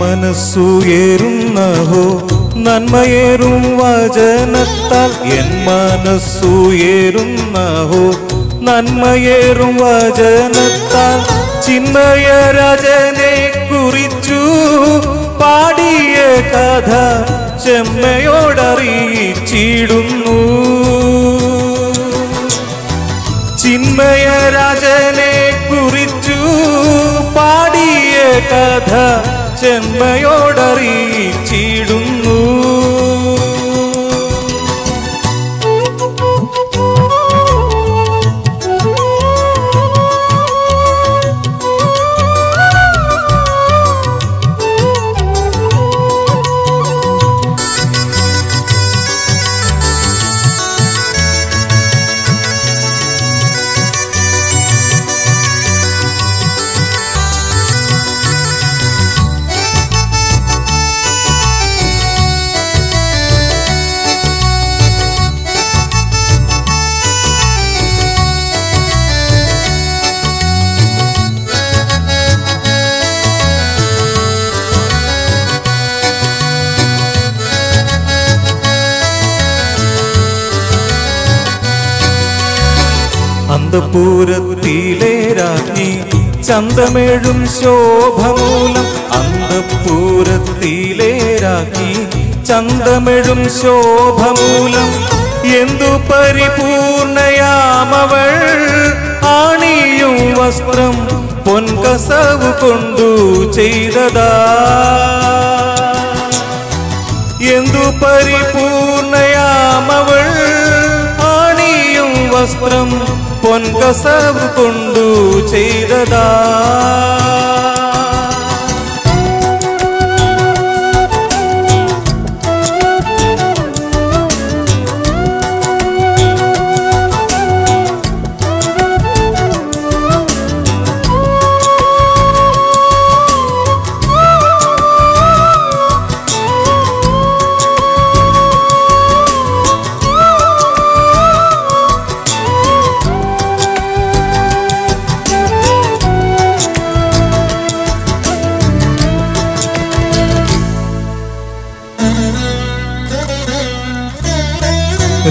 മനസ്സുയേറുന്നഹോ നന്മയേറും വചനത്താൽ എൻ മനസ്സുയേറുന്നഹോ നന്മയേറും വചനത്താൽ ചിന്മയ രാജനെ കുറിച്ചു പാടിയ കഥ ചെമ്മയോടറിയിച്ചിടുന്നു. ചിന്മയ കുറിച്ചു ചെന്മയോടറിയിച്ചിടുന്നു അന്തപൂരത്തിലെ രാജ്ഞി ചന്തമേഴും ശോഭമൂലം അന്തപൂരത്തിലെ രാജ്ഞി ചന്തമേഴും ശോഭമൂലം എന്തു പരിപൂർണയാമവൾ? ആണിയും വസ്ത്രം പൊൻകസവ് കൊണ്ടു ചെയ്തതാ. എന്തു പരിപൂർണയാമവൾ? ആണിയും വസ്ത്രം പൊൻകസവ് കൊണ്ടു ചെയ്തതാ.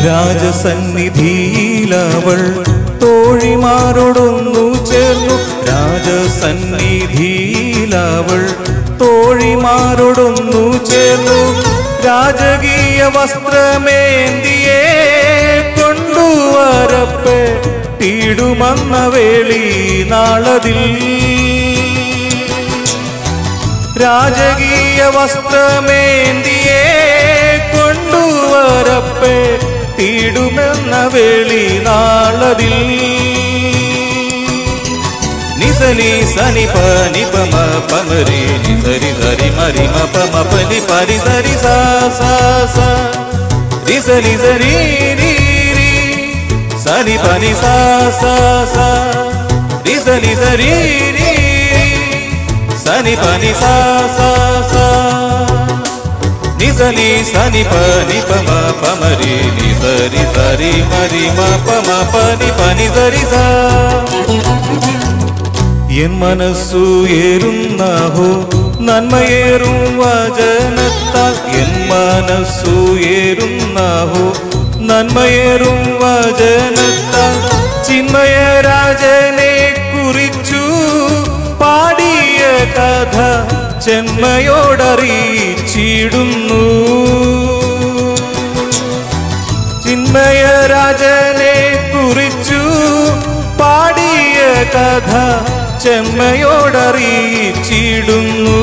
രാജസന്നിധിയിലവൾ തോഴിമാരോടൊന്നു ചേർന്നു. രാജസന്നിധിയിലവൾ തോഴിമാരോടൊന്നു ചേർന്നു. രാജകീയ വസ്ത്രമേന്തിയേ കൊണ്ടുവരപ്പെട്ടിടുമെന്ന വേളി നാളതിൽ. രാജകീയ വസ്ത്രമേന്തിയേ കൊണ്ടുവരപ്പെ തീടുമെന്ന വേളി നാളതിൽ നിസനി സനി പനി പമ പമരി നിസരി സരി മരി പമ പനി പരി സരി സാ സാ സാ സരി രി സനി പനി സാ സാ നിസനി സരി രി രി സനി പനി സാ സാ నిజని సని పని పమ పమరి ని సరి సరి మరి మా పమ పని పని సరిసా என் மனசு ஏறும் நாகோ நன்மையேறும் வஜனத்தால். என் மனசு ஏறும் நாகோ நன்மையேறும் வஜனத்தால். சின்மய ராஜ ചെന്മയോടറിയിച്ചിടുന്നു ചിന്മയരാജനെ കുറിച്ചു പാടിയ കഥ ചെമ്മയോടറിയിച്ചിടുന്നു.